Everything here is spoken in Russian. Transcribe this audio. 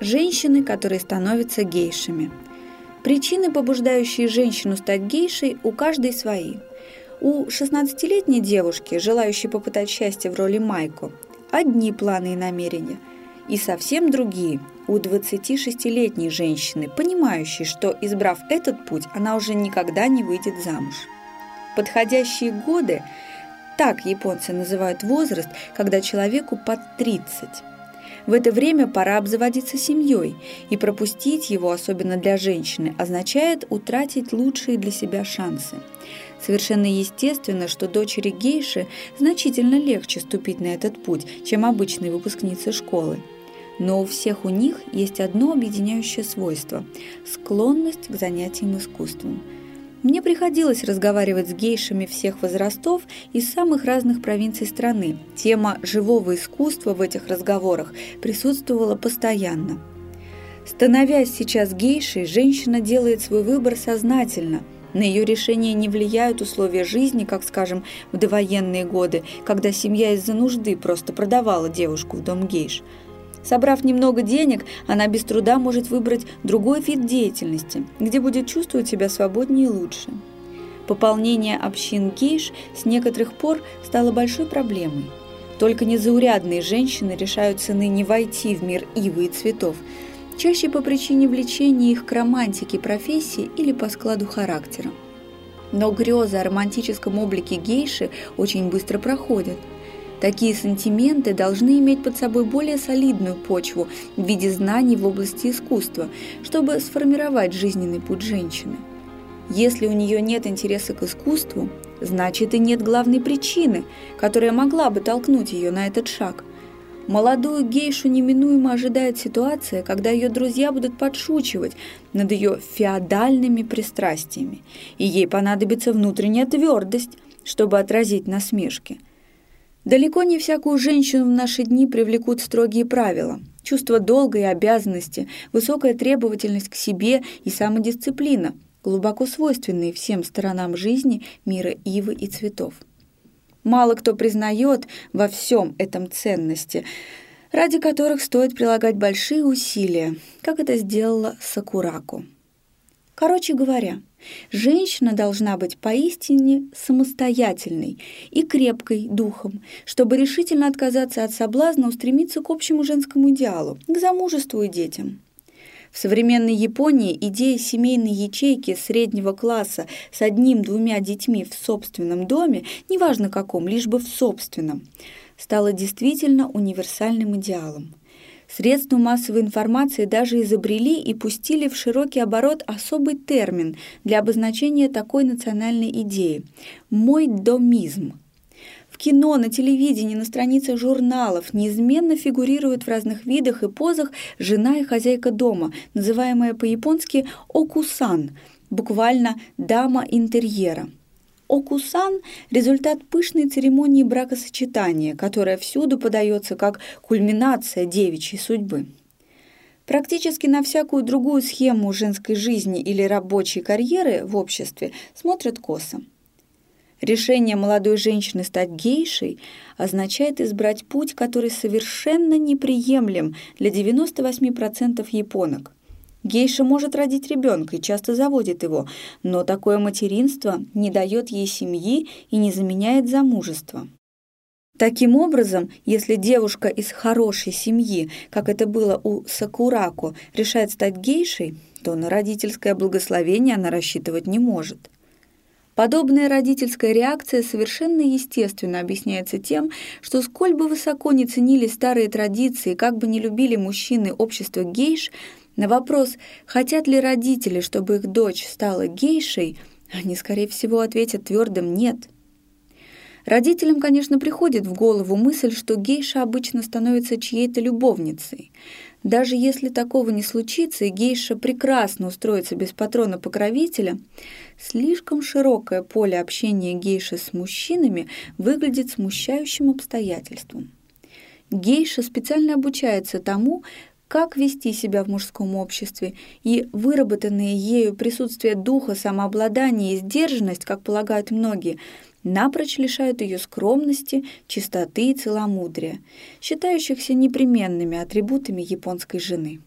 Женщины, которые становятся гейшами. Причины, побуждающие женщину стать гейшей, у каждой свои. У 16-летней девушки, желающей попытать счастье в роли Майко, одни планы и намерения, и совсем другие у 26-летней женщины, понимающей, что, избрав этот путь, она уже никогда не выйдет замуж. Подходящие годы – так японцы называют возраст, когда человеку под 30. В это время пора обзаводиться семьей, и пропустить его, особенно для женщины, означает утратить лучшие для себя шансы. Совершенно естественно, что дочери гейши значительно легче ступить на этот путь, чем обычные выпускницы школы. Но у всех у них есть одно объединяющее свойство – склонность к занятиям искусством – мне приходилось разговаривать с гейшами всех возрастов из самых разных провинций страны. Тема живого искусства в этих разговорах присутствовала постоянно. Становясь сейчас гейшей, женщина делает свой выбор сознательно. На ее решение не влияют условия жизни, как, скажем, в довоенные годы, когда семья из-за нужды просто продавала девушку в дом гейш – Собрав немного денег, она без труда может выбрать другой вид деятельности, где будет чувствовать себя свободнее и лучше. Пополнение общин гейш с некоторых пор стало большой проблемой. Только незаурядные женщины решаются ныне войти в мир ивы и цветов, чаще по причине влечения их к романтике профессии или по складу характера. Но грезы о романтическом облике гейши очень быстро проходят – Такие сантименты должны иметь под собой более солидную почву в виде знаний в области искусства, чтобы сформировать жизненный путь женщины. Если у нее нет интереса к искусству, значит и нет главной причины, которая могла бы толкнуть ее на этот шаг. Молодую гейшу неминуемо ожидает ситуация, когда ее друзья будут подшучивать над ее феодальными пристрастиями, и ей понадобится внутренняя твердость, чтобы отразить насмешки – Далеко не всякую женщину в наши дни привлекут строгие правила. Чувство долга и обязанности, высокая требовательность к себе и самодисциплина, глубоко свойственные всем сторонам жизни мира ивы и цветов. Мало кто признает во всем этом ценности, ради которых стоит прилагать большие усилия, как это сделала Сакураку. Короче говоря, женщина должна быть поистине самостоятельной и крепкой духом, чтобы решительно отказаться от соблазна устремиться к общему женскому идеалу, к замужеству и детям. В современной Японии идея семейной ячейки среднего класса с одним-двумя детьми в собственном доме, неважно каком, лишь бы в собственном, стала действительно универсальным идеалом. Средства массовой информации даже изобрели и пустили в широкий оборот особый термин для обозначения такой национальной идеи – «мой домизм». В кино, на телевидении, на страницах журналов неизменно фигурируют в разных видах и позах жена и хозяйка дома, называемая по-японски «окусан», буквально «дама интерьера». Окусан – результат пышной церемонии бракосочетания, которая всюду подается как кульминация девичьей судьбы. Практически на всякую другую схему женской жизни или рабочей карьеры в обществе смотрят косо. Решение молодой женщины стать гейшей означает избрать путь, который совершенно неприемлем для 98% японок – Гейша может родить ребенка и часто заводит его, но такое материнство не дает ей семьи и не заменяет замужество. Таким образом, если девушка из хорошей семьи, как это было у Сакурако, решает стать гейшей, то на родительское благословение она рассчитывать не может. Подобная родительская реакция совершенно естественно объясняется тем, что сколь бы высоко не ценили старые традиции, как бы не любили мужчины общество гейш, на вопрос, хотят ли родители, чтобы их дочь стала гейшей, они, скорее всего, ответят твердым «нет». Родителям, конечно, приходит в голову мысль, что гейша обычно становится чьей-то любовницей. Даже если такого не случится, и гейша прекрасно устроится без патрона-покровителя, слишком широкое поле общения гейши с мужчинами выглядит смущающим обстоятельством. Гейша специально обучается тому, как вести себя в мужском обществе, и выработанные ею присутствие духа, самообладание и сдержанность, как полагают многие, напрочь лишают ее скромности, чистоты и целомудрия, считающихся непременными атрибутами японской жены.